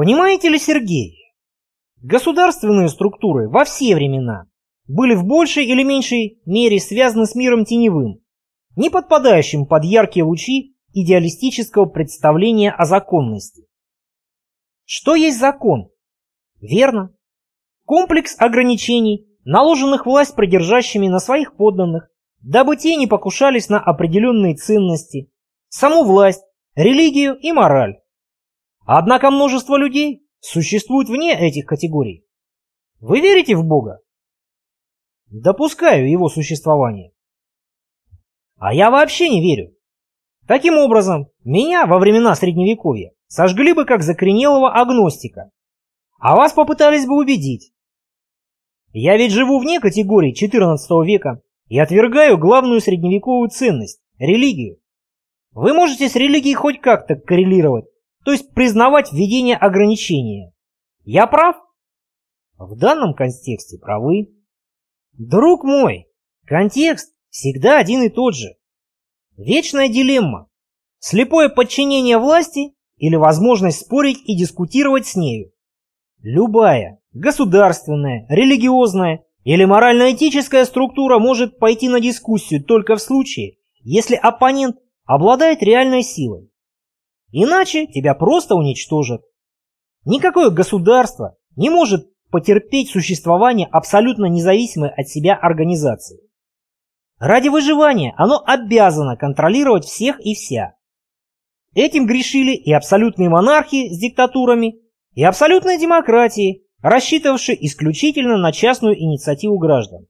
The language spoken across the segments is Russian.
Понимаете ли, Сергей, государственные структуры во все времена были в большей или меньшей мере связаны с миром теневым, не подпадающим под яркие лучи идеалистического представления о законности. Что есть закон? Верно. Комплекс ограничений, наложенных власть придержащими на своих подданных, дабы те не покушались на определенные ценности, саму власть, религию и мораль. Однако множество людей существует вне этих категорий. Вы верите в Бога? Допускаю его существование. А я вообще не верю. Таким образом, меня во времена Средневековья сожгли бы как закоренелого агностика, а вас попытались бы убедить. Я ведь живу вне категории XIV века и отвергаю главную средневековую ценность – религию. Вы можете с религией хоть как-то коррелировать, то есть признавать введение ограничения. Я прав? В данном контексте правы. Друг мой, контекст всегда один и тот же. Вечная дилемма. Слепое подчинение власти или возможность спорить и дискутировать с нею. Любая государственная, религиозная или морально-этическая структура может пойти на дискуссию только в случае, если оппонент обладает реальной силой. Иначе тебя просто уничтожат. Никакое государство не может потерпеть существование абсолютно независимой от себя организации. Ради выживания оно обязано контролировать всех и вся. Этим грешили и абсолютные монархии с диктатурами, и абсолютные демократии, рассчитывавшие исключительно на частную инициативу граждан.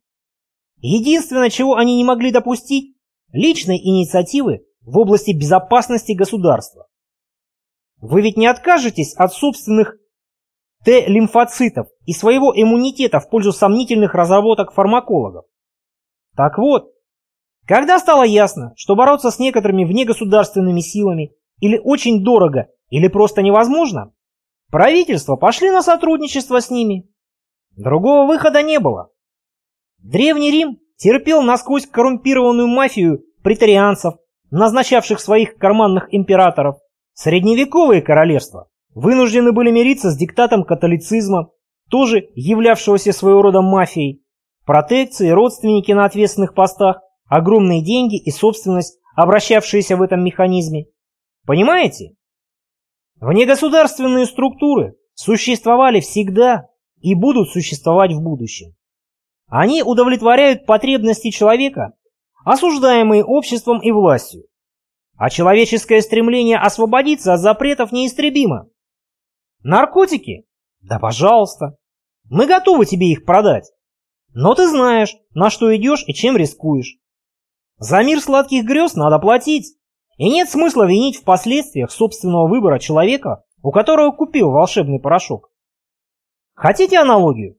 Единственное, чего они не могли допустить – личной инициативы в области безопасности государства. Вы ведь не откажетесь от собственных Т-лимфоцитов и своего иммунитета в пользу сомнительных разработок фармакологов. Так вот, когда стало ясно, что бороться с некоторыми внегосударственными силами или очень дорого, или просто невозможно, правительства пошли на сотрудничество с ними. Другого выхода не было. Древний Рим терпел насквозь коррумпированную мафию претарианцев, назначавших своих карманных императоров. Средневековые королевства вынуждены были мириться с диктатом католицизма, тоже являвшегося своего рода мафией. Протекции, родственники на ответственных постах, огромные деньги и собственность, обращавшиеся в этом механизме. Понимаете? Внегосударственные структуры существовали всегда и будут существовать в будущем. Они удовлетворяют потребности человека, осуждаемые обществом и властью. А человеческое стремление освободиться от запретов неистребимо. Наркотики? Да пожалуйста. Мы готовы тебе их продать. Но ты знаешь, на что идешь и чем рискуешь. За мир сладких грез надо платить. И нет смысла винить в последствиях собственного выбора человека, у которого купил волшебный порошок. Хотите аналогию?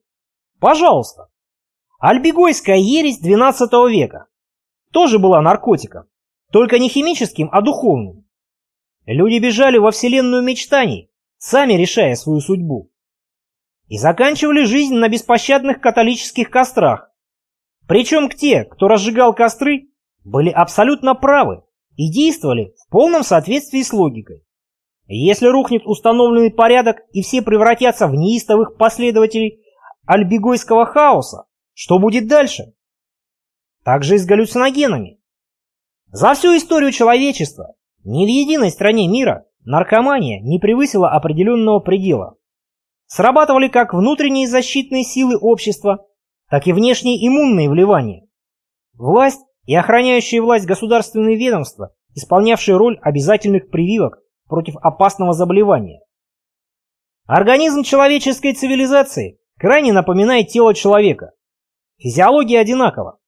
Пожалуйста. Альбегойская ересь XII века тоже была наркотиком, только не химическим, а духовным. Люди бежали во вселенную мечтаний, сами решая свою судьбу. И заканчивали жизнь на беспощадных католических кострах. Причем те, кто разжигал костры, были абсолютно правы и действовали в полном соответствии с логикой. Если рухнет установленный порядок и все превратятся в неистовых последователей альбегойского хаоса, что будет дальше? Так же и с галлюциногенами. За всю историю человечества ни в единой стране мира наркомания не превысила определенного предела. Срабатывали как внутренние защитные силы общества, так и внешние иммунные вливания. Власть и охраняющие власть государственные ведомства, исполнявшие роль обязательных прививок против опасного заболевания. Организм человеческой цивилизации крайне напоминает тело человека. Физиология одинакова.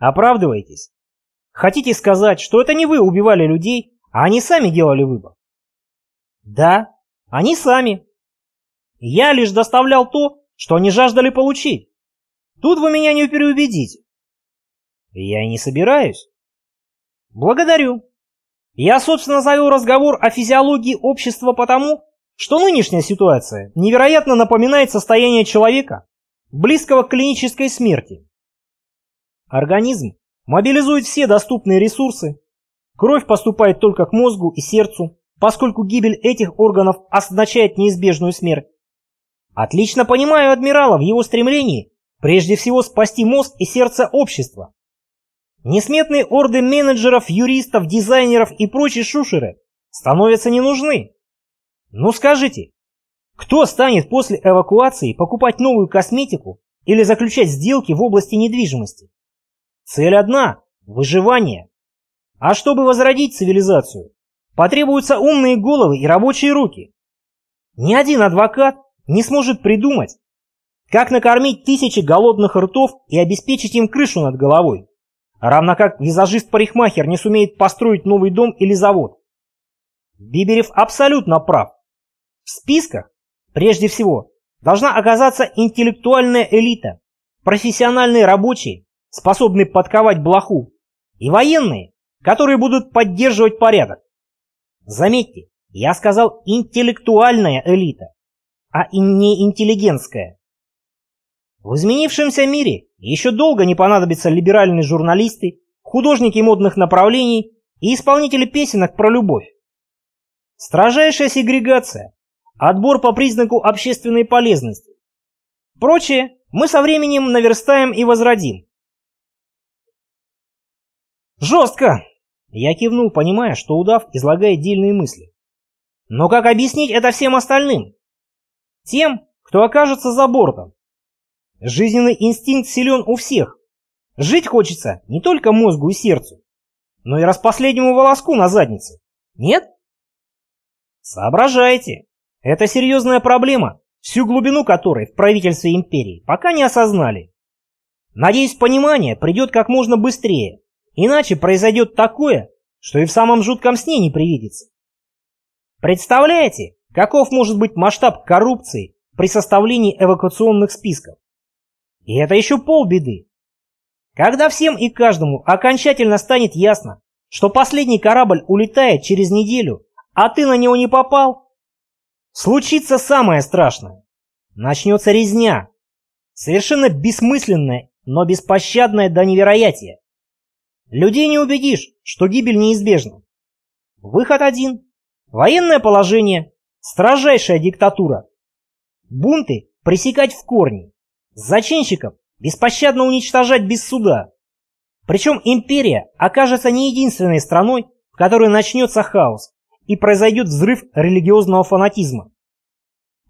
Оправдываетесь. Хотите сказать, что это не вы убивали людей, а они сами делали выбор? Да, они сами. Я лишь доставлял то, что они жаждали получить. Тут вы меня не переубедите. Я и не собираюсь. Благодарю. Я, собственно, завел разговор о физиологии общества потому, что нынешняя ситуация невероятно напоминает состояние человека, близкого к клинической смерти. Организм мобилизует все доступные ресурсы, кровь поступает только к мозгу и сердцу, поскольку гибель этих органов означает неизбежную смерть. Отлично понимаю адмирала в его стремлении прежде всего спасти мозг и сердце общества. Несметные орды менеджеров, юристов, дизайнеров и прочие шушеры становятся не нужны. Ну скажите, кто станет после эвакуации покупать новую косметику или заключать сделки в области недвижимости? Цель одна – выживание. А чтобы возродить цивилизацию, потребуются умные головы и рабочие руки. Ни один адвокат не сможет придумать, как накормить тысячи голодных ртов и обеспечить им крышу над головой, равно как визажист-парикмахер не сумеет построить новый дом или завод. Биберев абсолютно прав. В списках, прежде всего, должна оказаться интеллектуальная элита, профессиональные рабочие, способные подковать блоху, и военные, которые будут поддерживать порядок. Заметьте, я сказал интеллектуальная элита, а не интеллигентская. В изменившемся мире еще долго не понадобятся либеральные журналисты, художники модных направлений и исполнители песенок про любовь. Строжайшая сегрегация, отбор по признаку общественной полезности. Прочее мы со временем наверстаем и возродим. Жестко! Я кивнул, понимая, что удав излагает дельные мысли. Но как объяснить это всем остальным? Тем, кто окажется за бортом. Жизненный инстинкт силен у всех. Жить хочется не только мозгу и сердцу, но и распоследнему волоску на заднице. Нет? Соображайте. Это серьезная проблема, всю глубину которой в правительстве империи пока не осознали. Надеюсь, понимание придет как можно быстрее, иначе произойдет такое, что и в самом жутком сне не привидится. Представляете, каков может быть масштаб коррупции при составлении эвакуационных списков? И это еще полбеды. Когда всем и каждому окончательно станет ясно, что последний корабль улетает через неделю, а ты на него не попал, случится самое страшное. Начнется резня. Совершенно бессмысленная, но беспощадная до невероятия. Людей не убедишь, что гибель неизбежна. Выход один. Военное положение, строжайшая диктатура. Бунты пресекать в корне. Зачинщиков беспощадно уничтожать без суда. Причем империя окажется не единственной страной, в которой начнется хаос и произойдет взрыв религиозного фанатизма.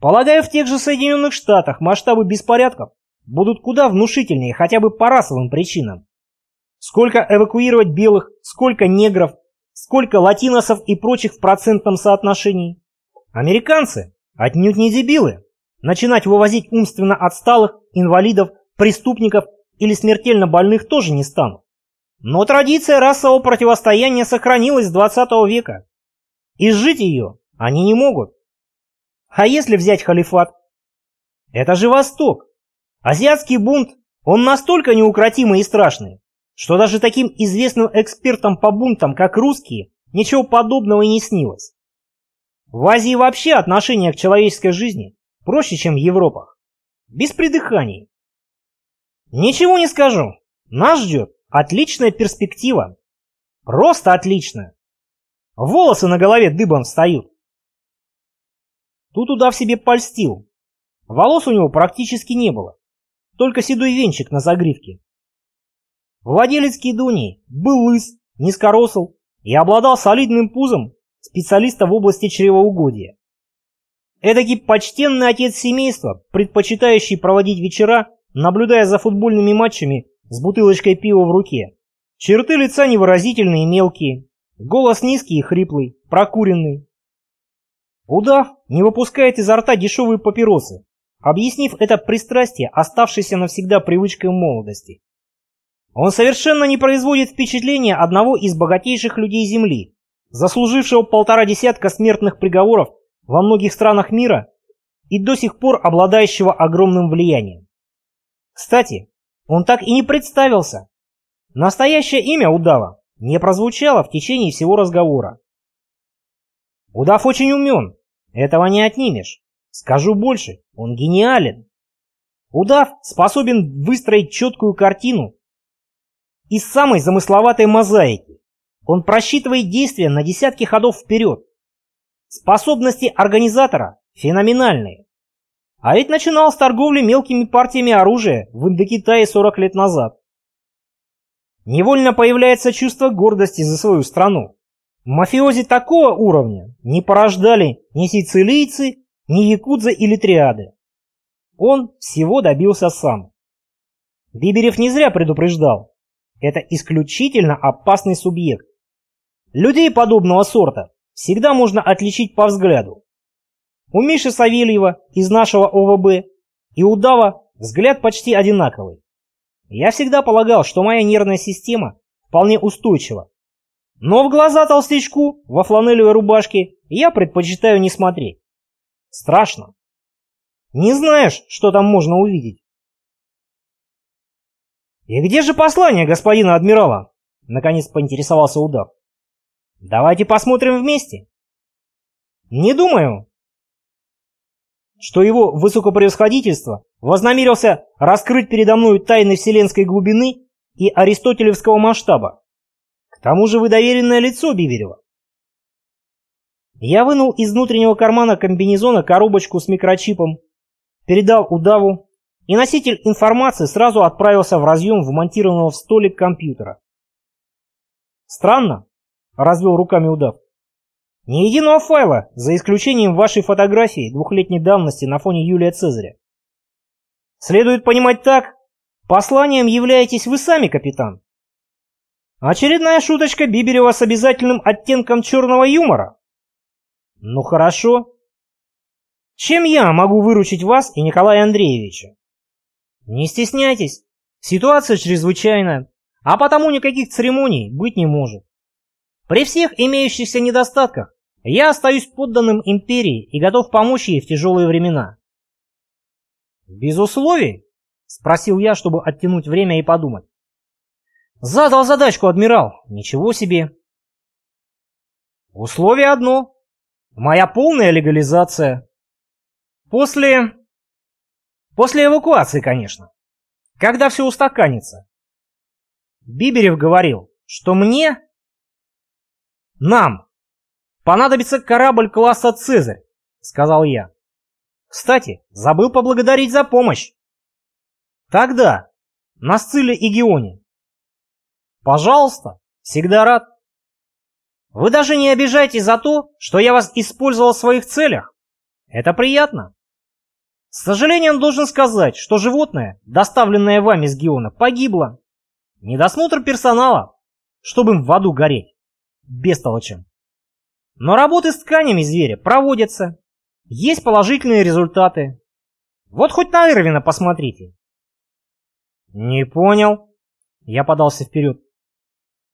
Полагаю, в тех же Соединенных Штатах масштабы беспорядков будут куда внушительнее хотя бы по расовым причинам. Сколько эвакуировать белых, сколько негров, сколько латиносов и прочих в процентном соотношении. Американцы отнюдь не дебилы начинать вывозить умственно отсталых, инвалидов, преступников или смертельно больных тоже не станут. Но традиция расового противостояния сохранилась с 20 века. И жить ее они не могут. А если взять халифат? Это же Восток. Азиатский бунт, он настолько неукротимый и страшный, что даже таким известным экспертам по бунтам, как русские, ничего подобного и не снилось. В Азии вообще отношение к человеческой жизни Проще, чем в Европах. Без придыханий. Ничего не скажу. Нас ждет отличная перспектива. Просто отличная. Волосы на голове дыбом встают. Тут удав себе польстил. Волос у него практически не было. Только седой венчик на загривке. Владелец Кедонии был лыс, низкоросл и обладал солидным пузом специалиста в области чревоугодия. Эдакий почтенный отец семейства, предпочитающий проводить вечера, наблюдая за футбольными матчами с бутылочкой пива в руке. Черты лица невыразительные и мелкие, голос низкий и хриплый, прокуренный. Удав не выпускает изо рта дешевые папиросы, объяснив это пристрастие, оставшейся навсегда привычкой молодости. Он совершенно не производит впечатления одного из богатейших людей Земли, заслужившего полтора десятка смертных приговоров во многих странах мира и до сих пор обладающего огромным влиянием. Кстати, он так и не представился. Настоящее имя удава не прозвучало в течение всего разговора. Удав очень умен, этого не отнимешь. Скажу больше, он гениален. Удав способен выстроить четкую картину из самой замысловатой мозаики. Он просчитывает действия на десятки ходов вперед Способности организатора феноменальные. А ведь начинал с торговли мелкими партиями оружия в Индокитае 40 лет назад. Невольно появляется чувство гордости за свою страну. Мафиози такого уровня не порождали ни сицилийцы, ни якудзы или триады. Он всего добился сам. Биберев не зря предупреждал. Это исключительно опасный субъект. Людей подобного сорта всегда можно отличить по взгляду. У Миши Савельева из нашего ОВБ и у Дава взгляд почти одинаковый. Я всегда полагал, что моя нервная система вполне устойчива. Но в глаза толстячку во фланелевой рубашке я предпочитаю не смотреть. Страшно. Не знаешь, что там можно увидеть. «И где же послание господина адмирала?» Наконец поинтересовался удав. «Давайте посмотрим вместе». «Не думаю, что его высокопревосходительство вознамерился раскрыть передо мной тайны вселенской глубины и аристотелевского масштаба. К тому же вы доверенное лицо Биверева. Я вынул из внутреннего кармана комбинезона коробочку с микрочипом, передал удаву, и носитель информации сразу отправился в разъем вмонтированного в столик компьютера. «Странно», — развел руками удав. Ни единого файла, за исключением вашей фотографии двухлетней давности на фоне Юлия Цезаря. Следует понимать так, посланием являетесь вы сами, капитан. Очередная шуточка Биберева с обязательным оттенком черного юмора. Ну хорошо. Чем я могу выручить вас и Николая Андреевича? Не стесняйтесь, ситуация чрезвычайная, а потому никаких церемоний быть не может. При всех имеющихся недостатках я остаюсь подданным империи и готов помочь ей в тяжелые времена. «Без условий?» — спросил я, чтобы оттянуть время и подумать. «Задал задачку, адмирал. Ничего себе!» «Условие одно. Моя полная легализация. После... После эвакуации, конечно. Когда все устаканится. Биберев говорил, что мне... Нам «Понадобится корабль класса «Цезарь», — сказал я. «Кстати, забыл поблагодарить за помощь». «Тогда, на Сциле и Геоне». «Пожалуйста, всегда рад». «Вы даже не обижайтесь за то, что я вас использовал в своих целях. Это приятно». С сожалением должен сказать, что животное, доставленное вами с Геона, погибло. Недосмотр персонала, чтобы им в аду гореть. Бестолочем. Но работы с тканями зверя проводятся. Есть положительные результаты. Вот хоть на Ирвина посмотрите. Не понял. Я подался вперед.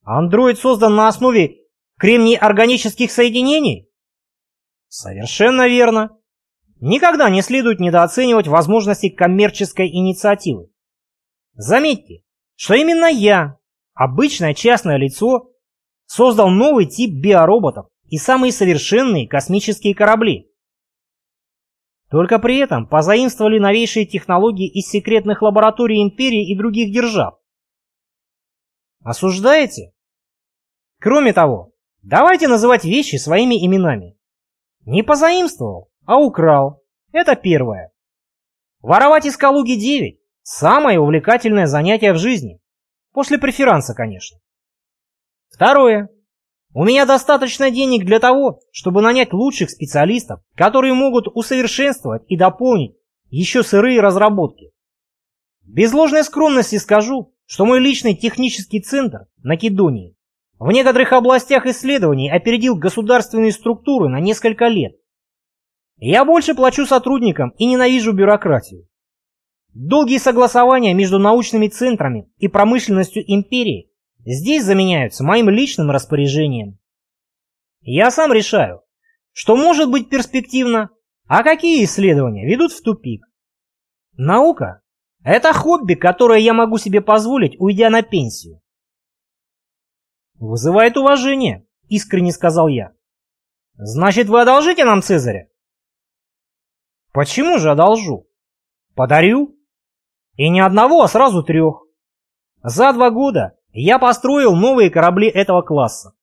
Андроид создан на основе кремний органических соединений? Совершенно верно. Никогда не следует недооценивать возможности коммерческой инициативы. Заметьте, что именно я, обычное частное лицо, создал новый тип биороботов, и самые совершенные космические корабли. Только при этом позаимствовали новейшие технологии из секретных лабораторий империи и других держав. Осуждаете? Кроме того, давайте называть вещи своими именами. Не позаимствовал, а украл. Это первое. Воровать из Калуги-9 – самое увлекательное занятие в жизни. После преферанса, конечно. Второе. У меня достаточно денег для того, чтобы нанять лучших специалистов, которые могут усовершенствовать и дополнить еще сырые разработки. Без ложной скромности скажу, что мой личный технический центр на Кедонии в некоторых областях исследований опередил государственные структуры на несколько лет. Я больше плачу сотрудникам и ненавижу бюрократию. Долгие согласования между научными центрами и промышленностью империи здесь заменяются моим личным распоряжением. Я сам решаю, что может быть перспективно, а какие исследования ведут в тупик. Наука – это хобби, которое я могу себе позволить, уйдя на пенсию. «Вызывает уважение», – искренне сказал я. «Значит, вы одолжите нам Цезаря?» «Почему же одолжу? Подарю. И не одного, а сразу трех. За два года я построил новые корабли этого класса.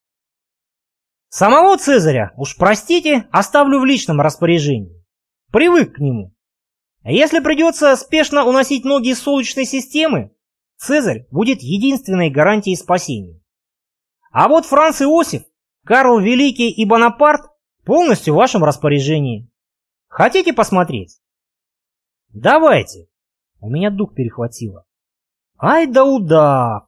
Самого Цезаря, уж простите, оставлю в личном распоряжении. Привык к нему. Если придется спешно уносить ноги из Солнечной системы, Цезарь будет единственной гарантией спасения. А вот Франц Иосиф, Карл Великий и Бонапарт полностью в вашем распоряжении. Хотите посмотреть? Давайте. У меня дух перехватило. Ай да удав!